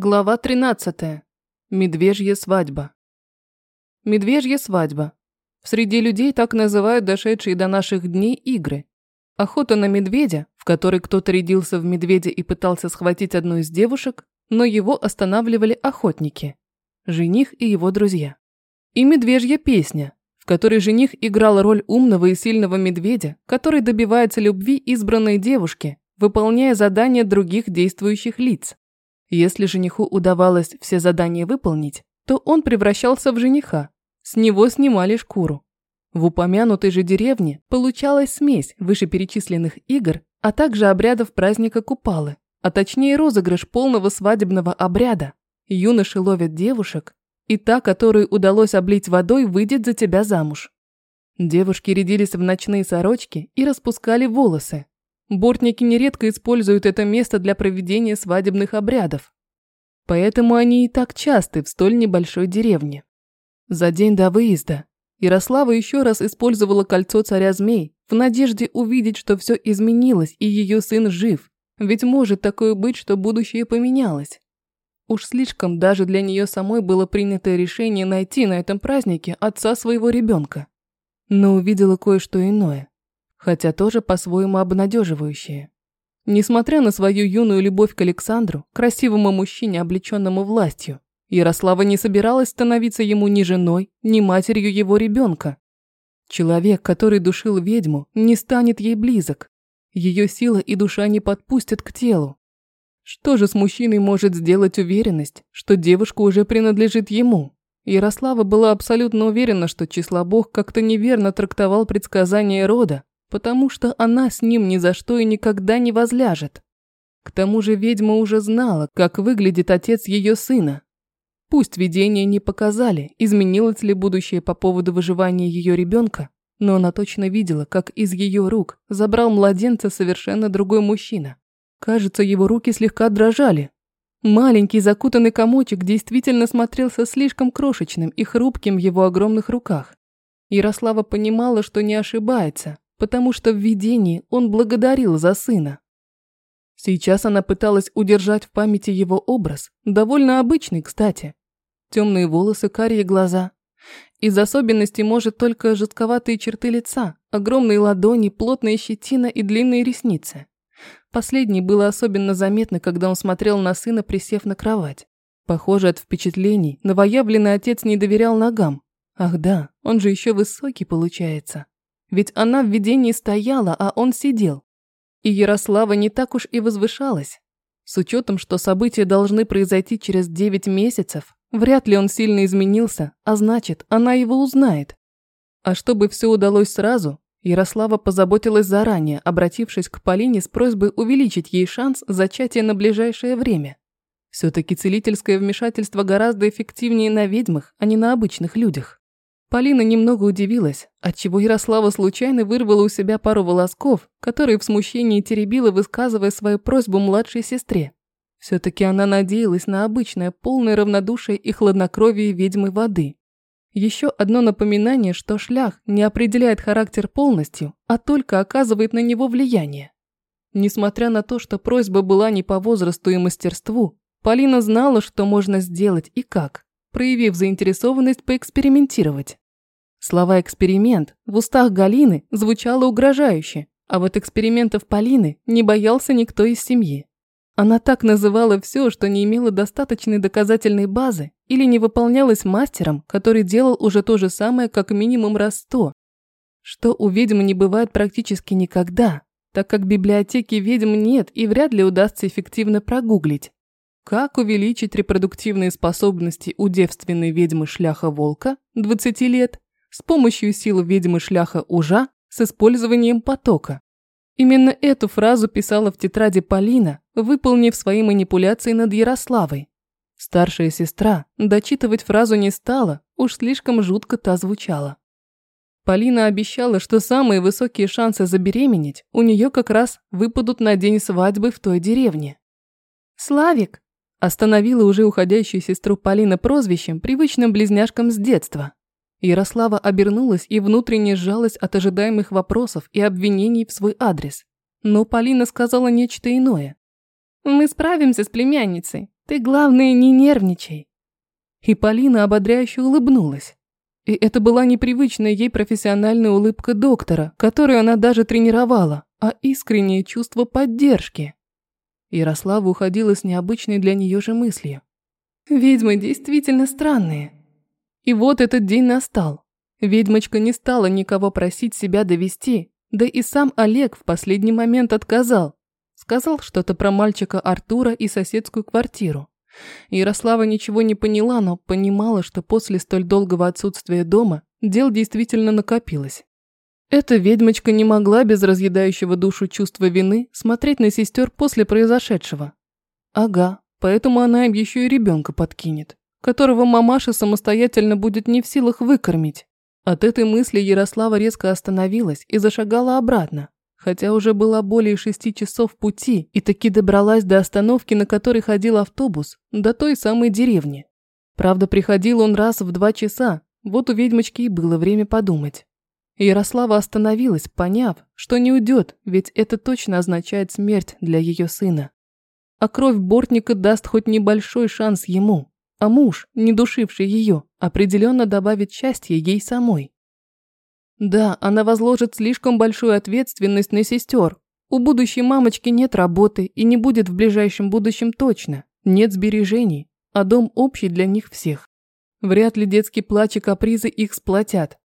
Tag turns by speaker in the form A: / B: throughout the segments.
A: Глава 13. Медвежья свадьба. Медвежья свадьба. Среди людей так называют дошедшие до наших дней игры. Охота на медведя, в которой кто-то рядился в медведя и пытался схватить одну из девушек, но его останавливали охотники, жених и его друзья. И медвежья песня, в которой жених играл роль умного и сильного медведя, который добивается любви избранной девушки, выполняя задания других действующих лиц. Если жениху удавалось все задания выполнить, то он превращался в жениха. С него снимали шкуру. В упомянутой же деревне получалась смесь вышеперечисленных игр, а также обрядов праздника Купалы, а точнее розыгрыш полного свадебного обряда. Юноши ловят девушек, и та, которую удалось облить водой, выйдет за тебя замуж. Девушки рядились в ночные сорочки и распускали волосы, Бортники нередко используют это место для проведения свадебных обрядов. Поэтому они и так часты в столь небольшой деревне. За день до выезда Ярослава еще раз использовала кольцо царя змей в надежде увидеть, что все изменилось и ее сын жив, ведь может такое быть, что будущее поменялось. Уж слишком даже для нее самой было принято решение найти на этом празднике отца своего ребенка. Но увидела кое-что иное хотя тоже по-своему обнадеживающее. Несмотря на свою юную любовь к Александру, красивому мужчине, облеченному властью, Ярослава не собиралась становиться ему ни женой, ни матерью его ребенка. Человек, который душил ведьму, не станет ей близок. Ее сила и душа не подпустят к телу. Что же с мужчиной может сделать уверенность, что девушка уже принадлежит ему? Ярослава была абсолютно уверена, что числа Бог как-то неверно трактовал предсказания рода, потому что она с ним ни за что и никогда не возляжет. К тому же ведьма уже знала, как выглядит отец ее сына. Пусть видения не показали, изменилось ли будущее по поводу выживания ее ребенка, но она точно видела, как из ее рук забрал младенца совершенно другой мужчина. Кажется, его руки слегка дрожали. Маленький закутанный комочек действительно смотрелся слишком крошечным и хрупким в его огромных руках. Ярослава понимала, что не ошибается, потому что в видении он благодарил за сына. Сейчас она пыталась удержать в памяти его образ, довольно обычный, кстати. Темные волосы, карие глаза. Из особенностей может только жестковатые черты лица, огромные ладони, плотная щетина и длинные ресницы. Последнее было особенно заметно, когда он смотрел на сына, присев на кровать. Похоже, от впечатлений новоявленный отец не доверял ногам. Ах да, он же еще высокий получается. Ведь она в видении стояла, а он сидел. И Ярослава не так уж и возвышалась. С учетом, что события должны произойти через 9 месяцев, вряд ли он сильно изменился, а значит, она его узнает. А чтобы все удалось сразу, Ярослава позаботилась заранее, обратившись к Полине с просьбой увеличить ей шанс зачатия на ближайшее время. Все-таки целительское вмешательство гораздо эффективнее на ведьмах, а не на обычных людях. Полина немного удивилась, отчего Ярослава случайно вырвала у себя пару волосков, которые в смущении теребила, высказывая свою просьбу младшей сестре. Все-таки она надеялась на обычное, полное равнодушие и хладнокровие ведьмы воды. Еще одно напоминание, что шлях не определяет характер полностью, а только оказывает на него влияние. Несмотря на то, что просьба была не по возрасту и мастерству, Полина знала, что можно сделать и как проявив заинтересованность поэкспериментировать. Слова «эксперимент» в устах Галины звучало угрожающе, а вот экспериментов Полины не боялся никто из семьи. Она так называла все, что не имело достаточной доказательной базы или не выполнялось мастером, который делал уже то же самое как минимум раз сто. Что у ведьм не бывает практически никогда, так как библиотеки ведьм нет и вряд ли удастся эффективно прогуглить. Как увеличить репродуктивные способности у девственной ведьмы шляха волка 20 лет с помощью сил ведьмы шляха ужа с использованием потока? Именно эту фразу писала в тетради Полина, выполнив свои манипуляции над Ярославой. Старшая сестра дочитывать фразу не стала, уж слишком жутко та звучала. Полина обещала, что самые высокие шансы забеременеть у нее как раз выпадут на день свадьбы в той деревне. «Славик, Остановила уже уходящую сестру Полина прозвищем, привычным близняшкам с детства. Ярослава обернулась и внутренне сжалась от ожидаемых вопросов и обвинений в свой адрес. Но Полина сказала нечто иное. «Мы справимся с племянницей. Ты, главное, не нервничай. И Полина ободряюще улыбнулась. И это была непривычная ей профессиональная улыбка доктора, которую она даже тренировала, а искреннее чувство поддержки. Ярослава уходила с необычной для нее же мыслью. Ведьмы действительно странные. И вот этот день настал. Ведьмочка не стала никого просить себя довести, да и сам Олег в последний момент отказал. Сказал что-то про мальчика Артура и соседскую квартиру. Ярослава ничего не поняла, но понимала, что после столь долгого отсутствия дома дел действительно накопилось. Эта ведьмочка не могла без разъедающего душу чувства вины смотреть на сестер после произошедшего. Ага, поэтому она им еще и ребенка подкинет, которого мамаша самостоятельно будет не в силах выкормить. От этой мысли Ярослава резко остановилась и зашагала обратно, хотя уже была более шести часов пути и таки добралась до остановки, на которой ходил автобус, до той самой деревни. Правда, приходил он раз в два часа, вот у ведьмочки и было время подумать. Ярослава остановилась, поняв, что не уйдет, ведь это точно означает смерть для ее сына. А кровь Бортника даст хоть небольшой шанс ему, а муж, не душивший ее, определенно добавит счастье ей самой. Да, она возложит слишком большую ответственность на сестер. У будущей мамочки нет работы и не будет в ближайшем будущем точно. Нет сбережений, а дом общий для них всех. Вряд ли детский плач и капризы их сплотят.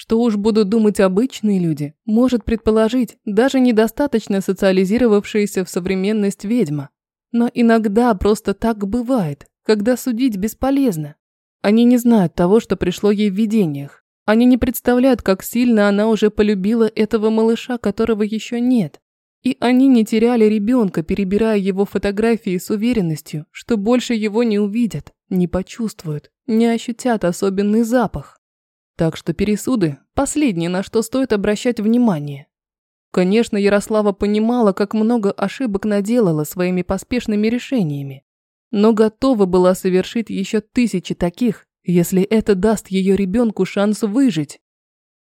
A: Что уж будут думать обычные люди, может предположить даже недостаточно социализировавшаяся в современность ведьма. Но иногда просто так бывает, когда судить бесполезно. Они не знают того, что пришло ей в видениях. Они не представляют, как сильно она уже полюбила этого малыша, которого еще нет. И они не теряли ребенка, перебирая его фотографии с уверенностью, что больше его не увидят, не почувствуют, не ощутят особенный запах. Так что пересуды – последнее, на что стоит обращать внимание. Конечно, Ярослава понимала, как много ошибок наделала своими поспешными решениями, но готова была совершить еще тысячи таких, если это даст ее ребенку шанс выжить.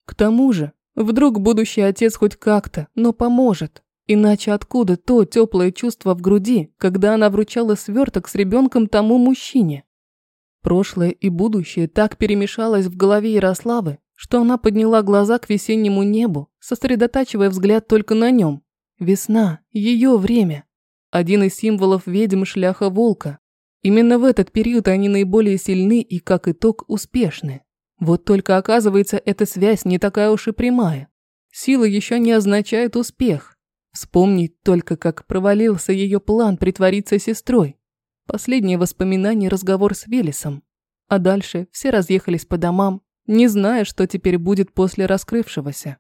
A: К тому же, вдруг будущий отец хоть как-то, но поможет. Иначе откуда то теплое чувство в груди, когда она вручала сверток с ребенком тому мужчине? Прошлое и будущее так перемешалось в голове Ярославы, что она подняла глаза к весеннему небу, сосредотачивая взгляд только на нем. Весна, ее время. Один из символов ведьм шляха волка. Именно в этот период они наиболее сильны и, как итог, успешны. Вот только оказывается, эта связь не такая уж и прямая. Сила еще не означает успех. Вспомнить только, как провалился ее план притвориться сестрой. Последнее воспоминание – разговор с Велесом. А дальше все разъехались по домам, не зная, что теперь будет после раскрывшегося.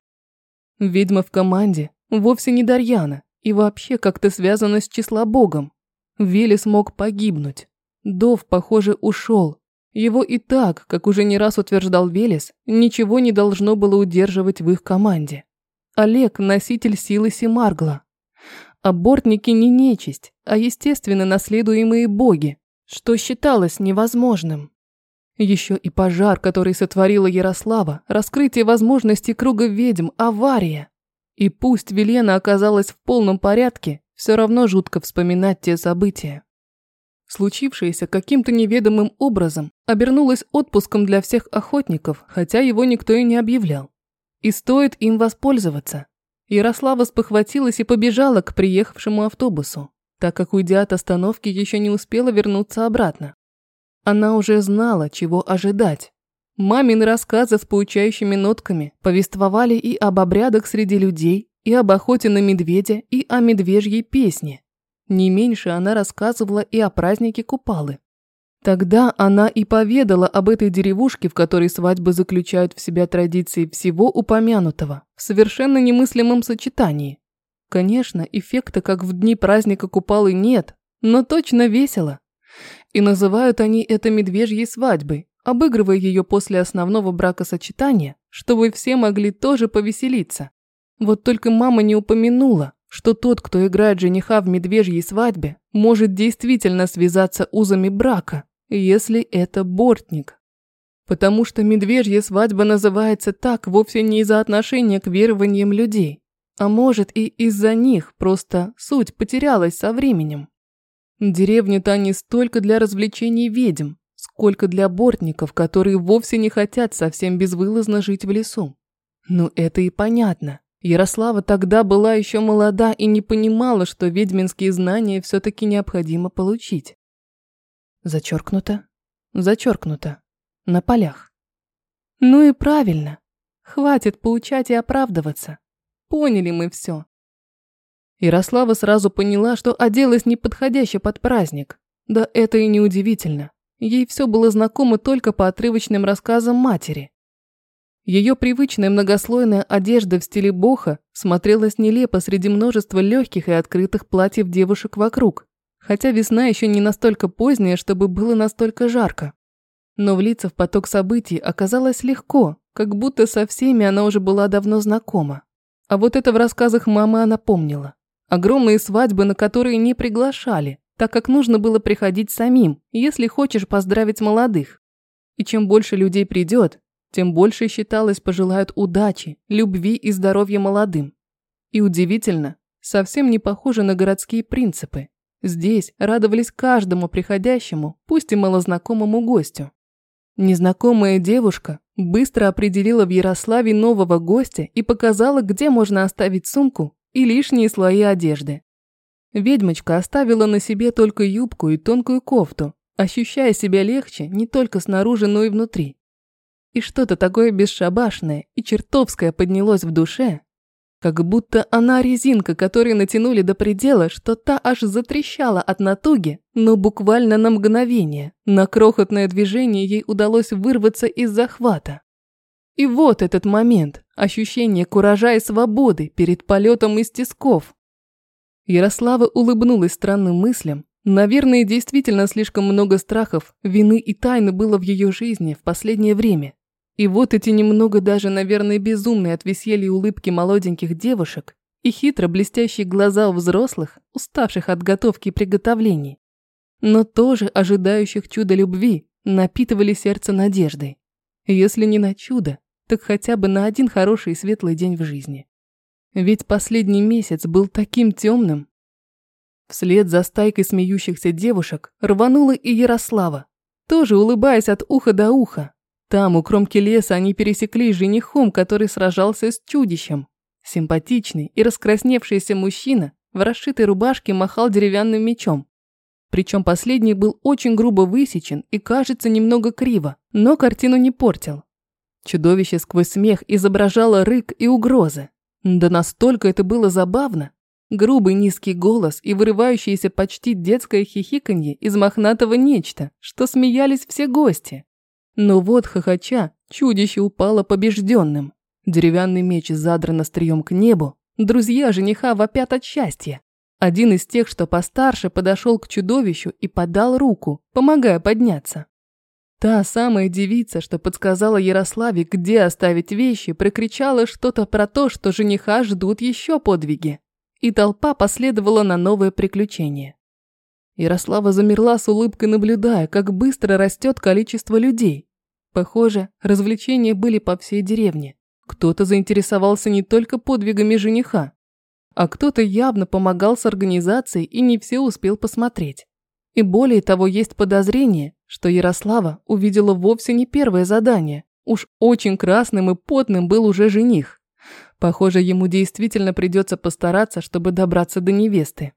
A: Ведьма в команде вовсе не Дарьяна и вообще как-то связана с числа богом. Велес мог погибнуть. Дов, похоже, ушел. Его и так, как уже не раз утверждал Велес, ничего не должно было удерживать в их команде. Олег – носитель силы Семаргла. Абортники не нечисть, а естественно наследуемые боги, что считалось невозможным. Еще и пожар, который сотворила Ярослава, раскрытие возможностей круга ведьм, авария. И пусть Велена оказалась в полном порядке, все равно жутко вспоминать те события. Случившееся каким-то неведомым образом обернулось отпуском для всех охотников, хотя его никто и не объявлял. И стоит им воспользоваться. Ярослава спохватилась и побежала к приехавшему автобусу, так как, уйдя от остановки, еще не успела вернуться обратно. Она уже знала, чего ожидать. Мамины рассказы с поучающими нотками повествовали и об обрядах среди людей, и об охоте на медведя, и о медвежьей песне. Не меньше она рассказывала и о празднике Купалы. Тогда она и поведала об этой деревушке, в которой свадьбы заключают в себя традиции всего упомянутого, в совершенно немыслимом сочетании. Конечно, эффекта, как в дни праздника Купалы, нет, но точно весело. И называют они это медвежьей свадьбой, обыгрывая ее после основного бракосочетания, чтобы все могли тоже повеселиться. Вот только мама не упомянула, что тот, кто играет жениха в медвежьей свадьбе, может действительно связаться узами брака, если это бортник. Потому что медвежья свадьба называется так вовсе не из-за отношения к верованиям людей, а может и из-за них, просто суть потерялась со временем. Деревня-то не столько для развлечений ведьм, сколько для бортников, которые вовсе не хотят совсем безвылазно жить в лесу. Ну, это и понятно. Ярослава тогда была еще молода и не понимала, что ведьминские знания все-таки необходимо получить. Зачеркнуто, зачеркнуто, на полях. Ну и правильно. Хватит поучать и оправдываться. Поняли мы все. Ярослава сразу поняла, что оделась неподходяще под праздник. Да это и не удивительно. Ей все было знакомо только по отрывочным рассказам матери. Ее привычная многослойная одежда в стиле боха смотрелась нелепо среди множества легких и открытых платьев девушек вокруг, хотя весна еще не настолько поздняя, чтобы было настолько жарко. Но влиться в поток событий оказалось легко, как будто со всеми она уже была давно знакома. А вот это в рассказах мамы она помнила. Огромные свадьбы, на которые не приглашали, так как нужно было приходить самим, если хочешь поздравить молодых. И чем больше людей придет, тем больше, считалось, пожелают удачи, любви и здоровья молодым. И удивительно, совсем не похоже на городские принципы. Здесь радовались каждому приходящему, пусть и малознакомому гостю. Незнакомая девушка быстро определила в Ярославе нового гостя и показала, где можно оставить сумку и лишние слои одежды. Ведьмочка оставила на себе только юбку и тонкую кофту, ощущая себя легче не только снаружи, но и внутри и что-то такое бесшабашное и чертовское поднялось в душе, как будто она резинка, которую натянули до предела, что та аж затрещала от натуги, но буквально на мгновение, на крохотное движение ей удалось вырваться из захвата. И вот этот момент, ощущение куража и свободы перед полетом из тисков. Ярослава улыбнулась странным мыслям. Наверное, действительно слишком много страхов, вины и тайны было в ее жизни в последнее время. И вот эти немного даже, наверное, безумные от веселья улыбки молоденьких девушек и хитро блестящие глаза у взрослых, уставших от готовки и приготовлений, но тоже ожидающих чуда любви, напитывали сердце надеждой. Если не на чудо, так хотя бы на один хороший и светлый день в жизни. Ведь последний месяц был таким темным. Вслед за стайкой смеющихся девушек рванула и Ярослава, тоже улыбаясь от уха до уха, там, у кромки леса, они пересеклись женихом, который сражался с чудищем. Симпатичный и раскрасневшийся мужчина в расшитой рубашке махал деревянным мечом. Причем последний был очень грубо высечен и, кажется, немного криво, но картину не портил. Чудовище сквозь смех изображало рык и угрозы. Да настолько это было забавно. Грубый низкий голос и вырывающееся почти детское хихиканье из мохнатого нечто, что смеялись все гости. Но вот, хохоча, чудище упало побежденным. Деревянный меч задран острием к небу. Друзья жениха вопят от счастья. Один из тех, что постарше, подошел к чудовищу и подал руку, помогая подняться. Та самая девица, что подсказала Ярославе, где оставить вещи, прокричала что-то про то, что жениха ждут еще подвиги. И толпа последовала на новое приключение. Ярослава замерла с улыбкой, наблюдая, как быстро растет количество людей. Похоже, развлечения были по всей деревне. Кто-то заинтересовался не только подвигами жениха, а кто-то явно помогал с организацией и не все успел посмотреть. И более того, есть подозрение, что Ярослава увидела вовсе не первое задание. Уж очень красным и потным был уже жених. Похоже, ему действительно придется постараться, чтобы добраться до невесты.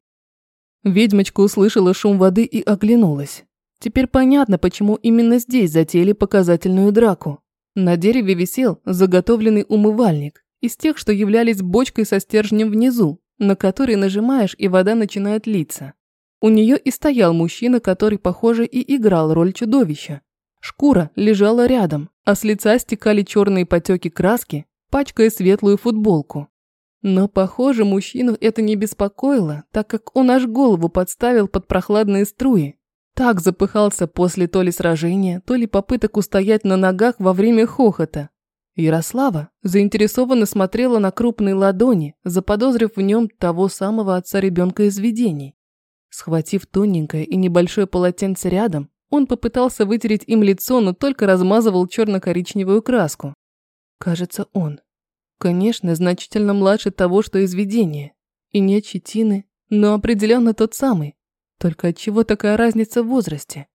A: Ведьмочка услышала шум воды и оглянулась. Теперь понятно, почему именно здесь затеяли показательную драку. На дереве висел заготовленный умывальник, из тех, что являлись бочкой со стержнем внизу, на который нажимаешь и вода начинает литься. У нее и стоял мужчина, который, похоже, и играл роль чудовища. Шкура лежала рядом, а с лица стекали черные потеки краски, пачкая светлую футболку. Но, похоже, мужчину это не беспокоило, так как он аж голову подставил под прохладные струи. Так запыхался после то ли сражения, то ли попыток устоять на ногах во время хохота. Ярослава заинтересованно смотрела на крупные ладони, заподозрив в нем того самого отца ребенка из видений. Схватив тоненькое и небольшое полотенце рядом, он попытался вытереть им лицо, но только размазывал черно-коричневую краску. Кажется, он. Конечно, значительно младше того, что из видения. И нет щетины, но определенно тот самый. Только от чего такая разница в возрасте?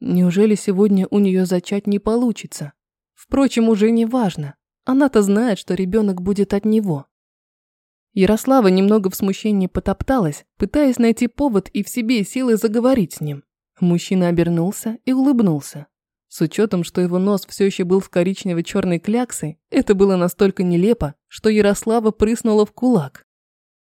A: Неужели сегодня у нее зачать не получится? Впрочем, уже не важно. Она-то знает, что ребенок будет от него. Ярослава немного в смущении потопталась, пытаясь найти повод и в себе силы заговорить с ним. Мужчина обернулся и улыбнулся. С учетом, что его нос все еще был с коричнево-черной кляксой, это было настолько нелепо, что Ярослава прыснула в кулак.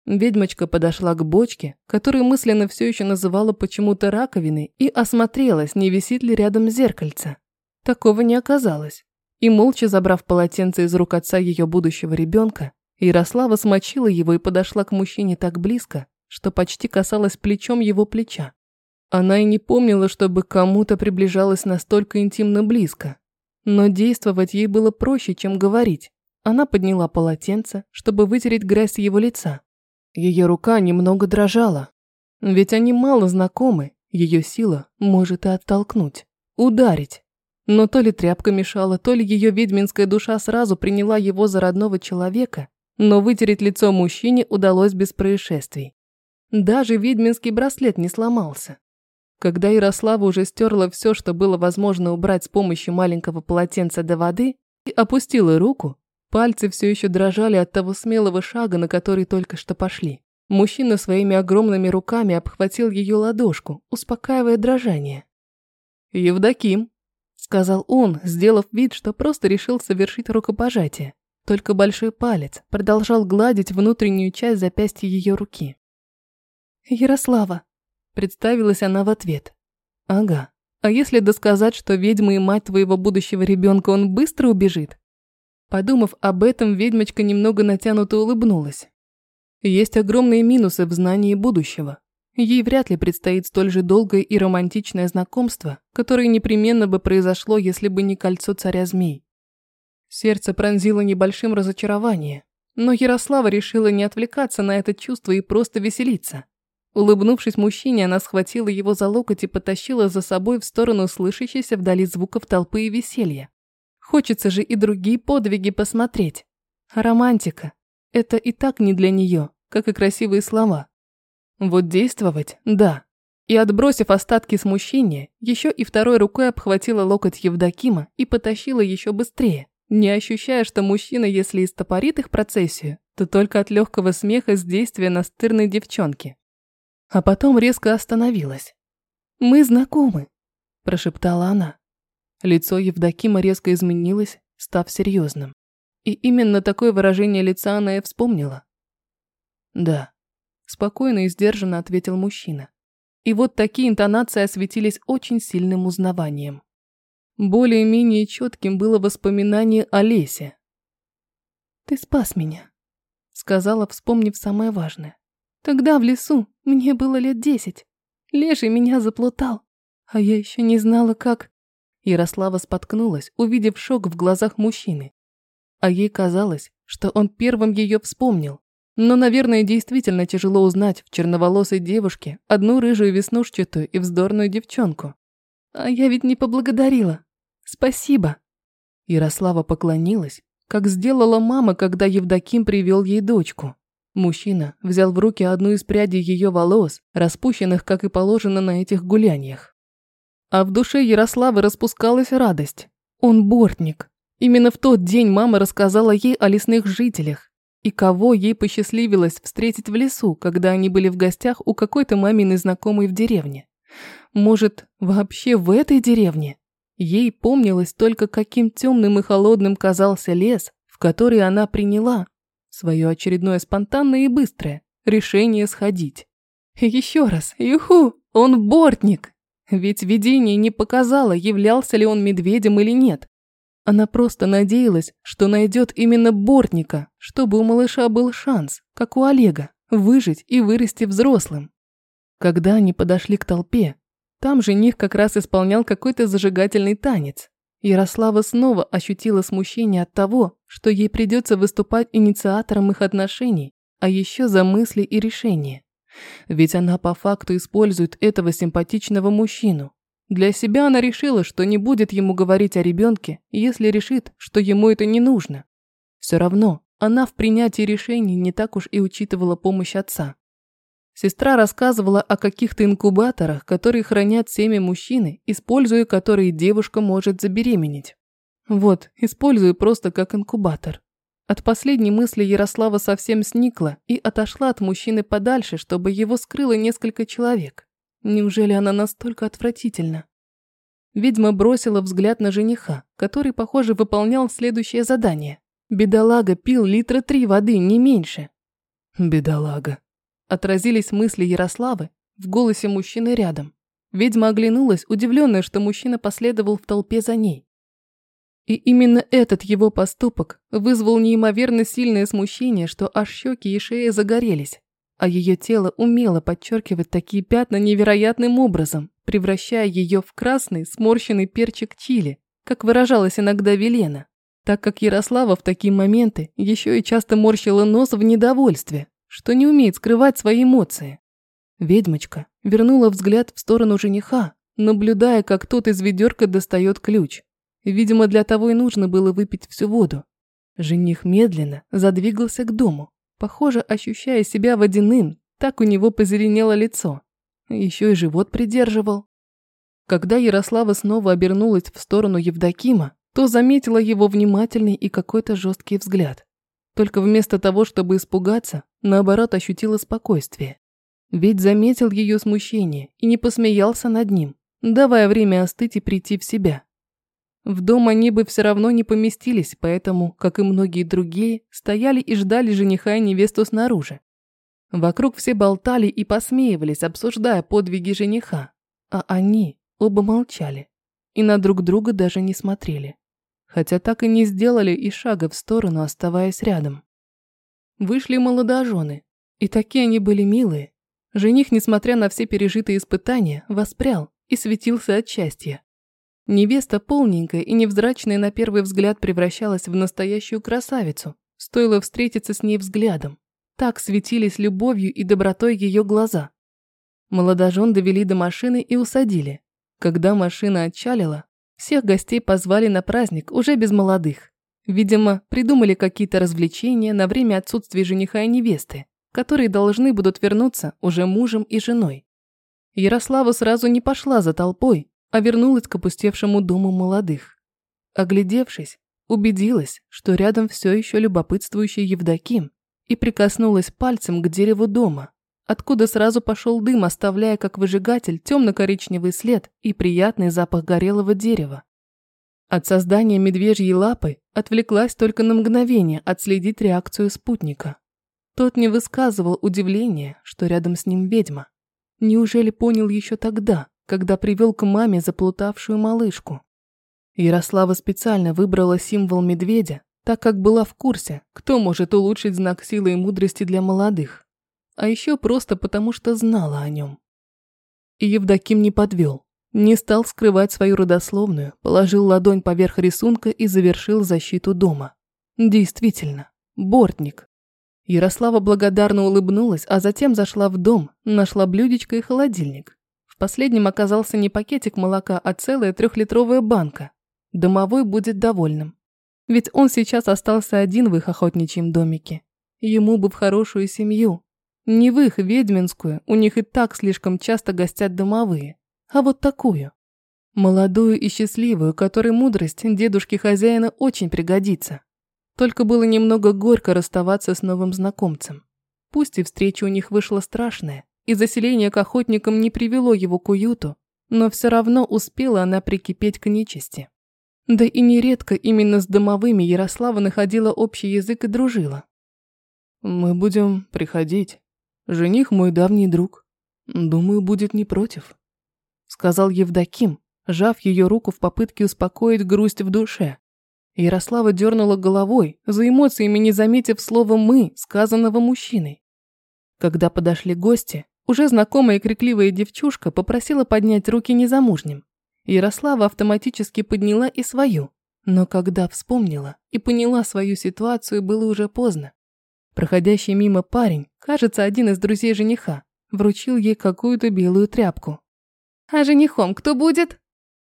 A: Ведьмочка подошла к бочке, которую мысленно все еще называла почему-то раковиной, и осмотрелась, не висит ли рядом зеркальце. Такого не оказалось. И молча забрав полотенце из рук отца ее будущего ребенка, Ярослава смочила его и подошла к мужчине так близко, что почти касалась плечом его плеча. Она и не помнила, чтобы кому-то приближалась настолько интимно близко. Но действовать ей было проще, чем говорить. Она подняла полотенце, чтобы вытереть грязь с его лица. Ее рука немного дрожала. Ведь они мало знакомы, ее сила может и оттолкнуть, ударить. Но то ли тряпка мешала, то ли ее ведьминская душа сразу приняла его за родного человека, но вытереть лицо мужчине удалось без происшествий. Даже ведьминский браслет не сломался. Когда Ярослава уже стерла все, что было возможно убрать с помощью маленького полотенца до воды, и опустила руку, Пальцы все еще дрожали от того смелого шага, на который только что пошли. Мужчина своими огромными руками обхватил ее ладошку, успокаивая дрожание. «Евдоким», — сказал он, сделав вид, что просто решил совершить рукопожатие. Только большой палец продолжал гладить внутреннюю часть запястья ее руки. «Ярослава», — представилась она в ответ. «Ага. А если досказать, что ведьма и мать твоего будущего ребенка, он быстро убежит? Подумав об этом, ведьмочка немного натянуто улыбнулась. Есть огромные минусы в знании будущего. Ей вряд ли предстоит столь же долгое и романтичное знакомство, которое непременно бы произошло, если бы не кольцо царя змей. Сердце пронзило небольшим разочарование, но Ярослава решила не отвлекаться на это чувство и просто веселиться. Улыбнувшись мужчине, она схватила его за локоть и потащила за собой в сторону слышащейся вдали звуков толпы и веселья. Хочется же и другие подвиги посмотреть. Романтика – это и так не для нее, как и красивые слова. Вот действовать – да. И отбросив остатки смущения, еще и второй рукой обхватила локоть Евдокима и потащила еще быстрее, не ощущая, что мужчина, если и стопорит их процессию, то только от легкого смеха с действия настырной девчонки. А потом резко остановилась. «Мы знакомы», – прошептала она. Лицо Евдокима резко изменилось, став серьезным. И именно такое выражение лица она и вспомнила. «Да», – спокойно и сдержанно ответил мужчина. И вот такие интонации осветились очень сильным узнаванием. Более-менее четким было воспоминание о лесе. «Ты спас меня», – сказала, вспомнив самое важное. «Тогда в лесу мне было лет десять. Леший меня заплутал, а я еще не знала, как...» Ярослава споткнулась, увидев шок в глазах мужчины. А ей казалось, что он первым ее вспомнил. Но, наверное, действительно тяжело узнать в черноволосой девушке одну рыжую веснушчатую и вздорную девчонку. А я ведь не поблагодарила. Спасибо. Ярослава поклонилась, как сделала мама, когда Евдоким привел ей дочку. Мужчина взял в руки одну из прядей ее волос, распущенных, как и положено на этих гуляниях. А в душе Ярославы распускалась радость. Он бортник. Именно в тот день мама рассказала ей о лесных жителях и кого ей посчастливилось встретить в лесу, когда они были в гостях у какой-то маминой знакомой в деревне. Может, вообще в этой деревне? Ей помнилось только, каким темным и холодным казался лес, в который она приняла свое очередное спонтанное и быстрое решение сходить. Еще раз, юху, он бортник! Ведь видение не показало, являлся ли он медведем или нет. Она просто надеялась, что найдет именно бортника, чтобы у малыша был шанс, как у Олега, выжить и вырасти взрослым. Когда они подошли к толпе, там жених как раз исполнял какой-то зажигательный танец. Ярослава снова ощутила смущение от того, что ей придется выступать инициатором их отношений, а еще за мысли и решения. Ведь она по факту использует этого симпатичного мужчину. Для себя она решила, что не будет ему говорить о ребенке, если решит, что ему это не нужно. Все равно она в принятии решений не так уж и учитывала помощь отца. Сестра рассказывала о каких-то инкубаторах, которые хранят семя мужчины, используя которые девушка может забеременеть. Вот, используя просто как инкубатор. От последней мысли Ярослава совсем сникла и отошла от мужчины подальше, чтобы его скрыло несколько человек. Неужели она настолько отвратительна? Ведьма бросила взгляд на жениха, который, похоже, выполнял следующее задание. Бедолага пил литра три воды, не меньше. Бедолага. Отразились мысли Ярославы в голосе мужчины рядом. Ведьма оглянулась, удивленная, что мужчина последовал в толпе за ней. И именно этот его поступок вызвал неимоверно сильное смущение, что аж щеки и шея загорелись, а ее тело умело подчеркивать такие пятна невероятным образом, превращая ее в красный сморщенный перчик чили, как выражалась иногда Велена, так как Ярослава в такие моменты еще и часто морщила нос в недовольстве, что не умеет скрывать свои эмоции. Ведьмочка вернула взгляд в сторону жениха, наблюдая, как тот из ведерка достает ключ. Видимо, для того и нужно было выпить всю воду. Жених медленно задвигался к дому, похоже, ощущая себя водяным, так у него позеленело лицо. Еще и живот придерживал. Когда Ярослава снова обернулась в сторону Евдокима, то заметила его внимательный и какой-то жесткий взгляд. Только вместо того, чтобы испугаться, наоборот ощутила спокойствие. Ведь заметил ее смущение и не посмеялся над ним, давая время остыть и прийти в себя. В дом они бы все равно не поместились, поэтому, как и многие другие, стояли и ждали жениха и невесту снаружи. Вокруг все болтали и посмеивались, обсуждая подвиги жениха, а они оба молчали и на друг друга даже не смотрели, хотя так и не сделали и шага в сторону, оставаясь рядом. Вышли молодожены, и такие они были милые. Жених, несмотря на все пережитые испытания, воспрял и светился от счастья. Невеста полненькая и невзрачная на первый взгляд превращалась в настоящую красавицу. Стоило встретиться с ней взглядом. Так светились любовью и добротой ее глаза. Молодожен довели до машины и усадили. Когда машина отчалила, всех гостей позвали на праздник, уже без молодых. Видимо, придумали какие-то развлечения на время отсутствия жениха и невесты, которые должны будут вернуться уже мужем и женой. Ярослава сразу не пошла за толпой, а вернулась к опустевшему дому молодых. Оглядевшись, убедилась, что рядом все еще любопытствующий Евдоким, и прикоснулась пальцем к дереву дома, откуда сразу пошел дым, оставляя как выжигатель темно-коричневый след и приятный запах горелого дерева. От создания медвежьей лапы отвлеклась только на мгновение отследить реакцию спутника. Тот не высказывал удивления, что рядом с ним ведьма. Неужели понял еще тогда, когда привел к маме заплутавшую малышку. Ярослава специально выбрала символ медведя, так как была в курсе, кто может улучшить знак силы и мудрости для молодых. А еще просто потому, что знала о нем. И Евдоким не подвел. Не стал скрывать свою родословную, положил ладонь поверх рисунка и завершил защиту дома. Действительно, бортник. Ярослава благодарно улыбнулась, а затем зашла в дом, нашла блюдечко и холодильник. Последним оказался не пакетик молока, а целая трехлитровая банка. Домовой будет довольным. Ведь он сейчас остался один в их охотничьем домике. Ему бы в хорошую семью. Не в их ведьминскую, у них и так слишком часто гостят домовые. А вот такую. Молодую и счастливую, которой мудрость дедушки хозяина очень пригодится. Только было немного горько расставаться с новым знакомцем. Пусть и встреча у них вышла страшная, и заселение к охотникам не привело его к уюту, но все равно успела она прикипеть к нечисти. Да и нередко именно с домовыми Ярослава находила общий язык и дружила. «Мы будем приходить. Жених мой давний друг. Думаю, будет не против», — сказал Евдоким, жав ее руку в попытке успокоить грусть в душе. Ярослава дернула головой, за эмоциями не заметив слова «мы», сказанного мужчиной. Когда подошли гости, уже знакомая крикливая девчушка попросила поднять руки незамужним. Ярослава автоматически подняла и свою. Но когда вспомнила и поняла свою ситуацию, было уже поздно. Проходящий мимо парень, кажется, один из друзей жениха, вручил ей какую-то белую тряпку. «А женихом кто будет?»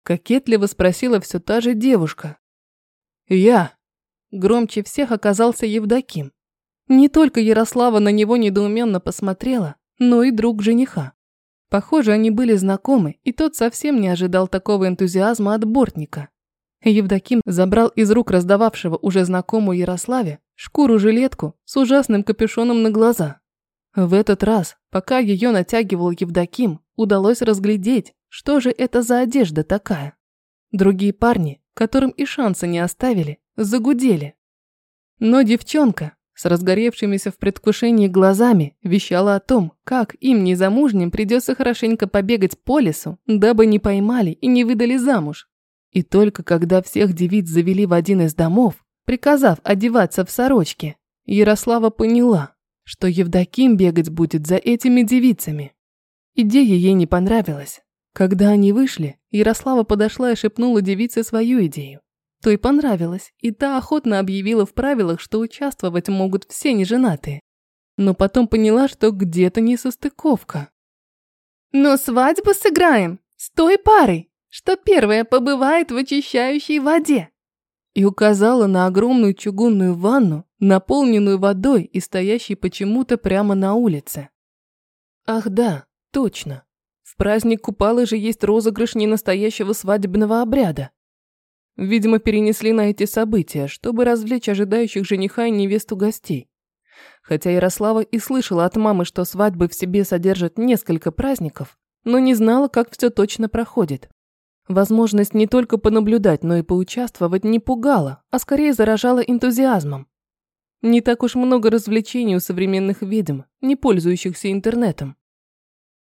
A: Кокетливо спросила все та же девушка. «Я!» Громче всех оказался Евдоким. Не только Ярослава на него недоуменно посмотрела, но и друг жениха. Похоже, они были знакомы, и тот совсем не ожидал такого энтузиазма от бортника. Евдоким забрал из рук раздававшего уже знакомую Ярославе шкуру-жилетку с ужасным капюшоном на глаза. В этот раз, пока ее натягивал Евдоким, удалось разглядеть, что же это за одежда такая. Другие парни, которым и шанса не оставили, загудели. Но девчонка, с разгоревшимися в предвкушении глазами вещала о том, как им незамужним придется хорошенько побегать по лесу, дабы не поймали и не выдали замуж. И только когда всех девиц завели в один из домов, приказав одеваться в сорочки, Ярослава поняла, что Евдоким бегать будет за этими девицами. Идея ей не понравилась. Когда они вышли, Ярослава подошла и шепнула девице свою идею. То и понравилось, и та охотно объявила в правилах, что участвовать могут все неженатые. Но потом поняла, что где-то несостыковка. «Но свадьбу сыграем с той парой, что первая побывает в очищающей воде!» И указала на огромную чугунную ванну, наполненную водой и стоящей почему-то прямо на улице. Ах да, точно. В праздник Купалы же есть розыгрыш ненастоящего свадебного обряда. Видимо, перенесли на эти события, чтобы развлечь ожидающих жениха и невесту гостей. Хотя Ярослава и слышала от мамы, что свадьбы в себе содержат несколько праздников, но не знала, как все точно проходит. Возможность не только понаблюдать, но и поучаствовать не пугала, а скорее заражала энтузиазмом. Не так уж много развлечений у современных ведьм, не пользующихся интернетом.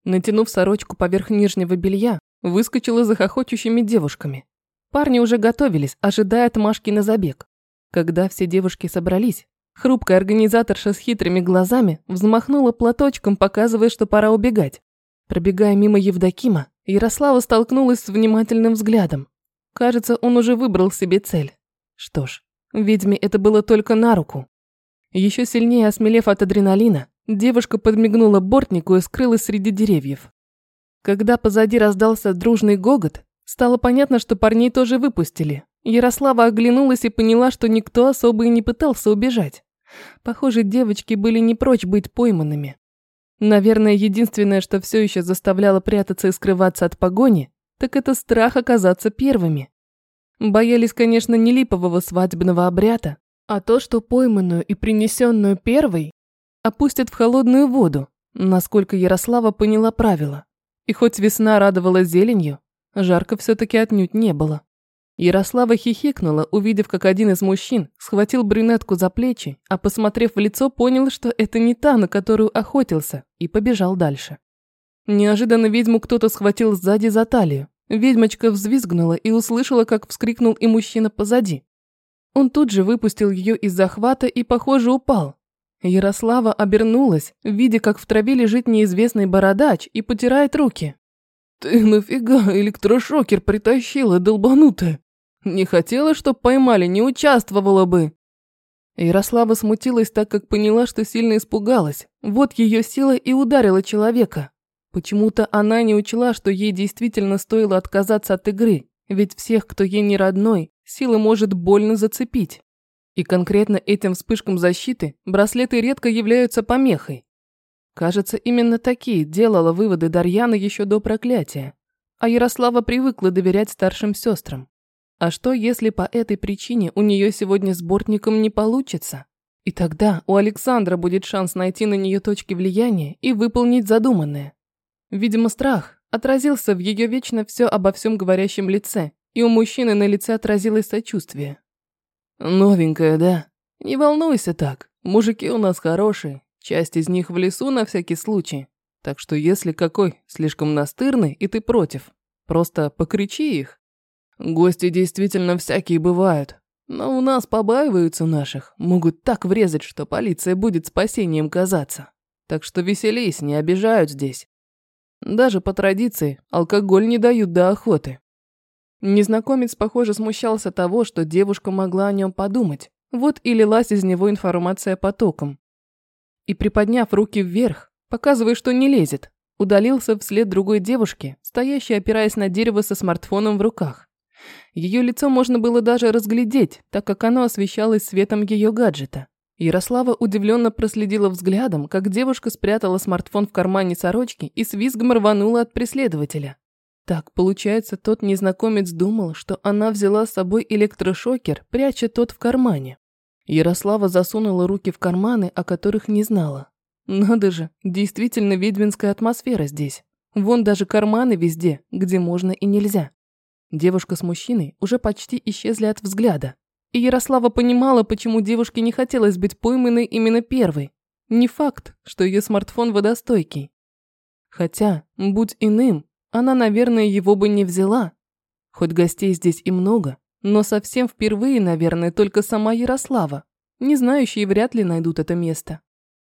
A: Натянув сорочку поверх нижнего белья, выскочила за хохочущими девушками. Парни уже готовились, ожидая отмашки на забег. Когда все девушки собрались, хрупкая организаторша с хитрыми глазами взмахнула платочком, показывая, что пора убегать. Пробегая мимо Евдокима, Ярослава столкнулась с внимательным взглядом. Кажется, он уже выбрал себе цель. Что ж, ведьме это было только на руку. Еще сильнее осмелев от адреналина, девушка подмигнула бортнику и скрылась среди деревьев. Когда позади раздался дружный гогот, Стало понятно, что парней тоже выпустили. Ярослава оглянулась и поняла, что никто особо и не пытался убежать. Похоже, девочки были не прочь быть пойманными. Наверное, единственное, что все еще заставляло прятаться и скрываться от погони, так это страх оказаться первыми. Боялись, конечно, не липового свадебного обряда, а то, что пойманную и принесенную первой опустят в холодную воду, насколько Ярослава поняла правила. И хоть весна радовала зеленью, Жарко все-таки отнюдь не было. Ярослава хихикнула, увидев, как один из мужчин схватил брюнетку за плечи, а посмотрев в лицо, понял, что это не та, на которую охотился, и побежал дальше. Неожиданно ведьму кто-то схватил сзади за талию. Ведьмочка взвизгнула и услышала, как вскрикнул и мужчина позади. Он тут же выпустил ее из захвата и, похоже, упал. Ярослава обернулась, видя, как в траве лежит неизвестный бородач и потирает руки. «Ты нафига электрошокер притащила, долбанутая? Не хотела, чтоб поймали, не участвовала бы!» Ярослава смутилась, так как поняла, что сильно испугалась. Вот ее сила и ударила человека. Почему-то она не учла, что ей действительно стоило отказаться от игры, ведь всех, кто ей не родной, сила может больно зацепить. И конкретно этим вспышкам защиты браслеты редко являются помехой. Кажется, именно такие делала выводы Дарьяна еще до проклятия. А Ярослава привыкла доверять старшим сестрам. А что, если по этой причине у нее сегодня с бортником не получится? И тогда у Александра будет шанс найти на нее точки влияния и выполнить задуманное. Видимо, страх отразился в ее вечно все обо всем говорящем лице, и у мужчины на лице отразилось сочувствие. «Новенькая, да? Не волнуйся так, мужики у нас хорошие, Часть из них в лесу на всякий случай. Так что если какой слишком настырный и ты против, просто покричи их. Гости действительно всякие бывают. Но у нас побаиваются наших, могут так врезать, что полиция будет спасением казаться. Так что веселись, не обижают здесь. Даже по традиции алкоголь не дают до охоты. Незнакомец, похоже, смущался того, что девушка могла о нем подумать. Вот и лилась из него информация потоком и, приподняв руки вверх, показывая, что не лезет, удалился вслед другой девушки, стоящей опираясь на дерево со смартфоном в руках. Ее лицо можно было даже разглядеть, так как оно освещалось светом ее гаджета. Ярослава удивленно проследила взглядом, как девушка спрятала смартфон в кармане сорочки и с визгом рванула от преследователя. Так, получается, тот незнакомец думал, что она взяла с собой электрошокер, пряча тот в кармане. Ярослава засунула руки в карманы, о которых не знала. Надо же, действительно ведьминская атмосфера здесь. Вон даже карманы везде, где можно и нельзя. Девушка с мужчиной уже почти исчезли от взгляда. И Ярослава понимала, почему девушке не хотелось быть пойманной именно первой. Не факт, что ее смартфон водостойкий. Хотя, будь иным, она, наверное, его бы не взяла. Хоть гостей здесь и много, но совсем впервые, наверное, только сама Ярослава. Не знающие вряд ли найдут это место.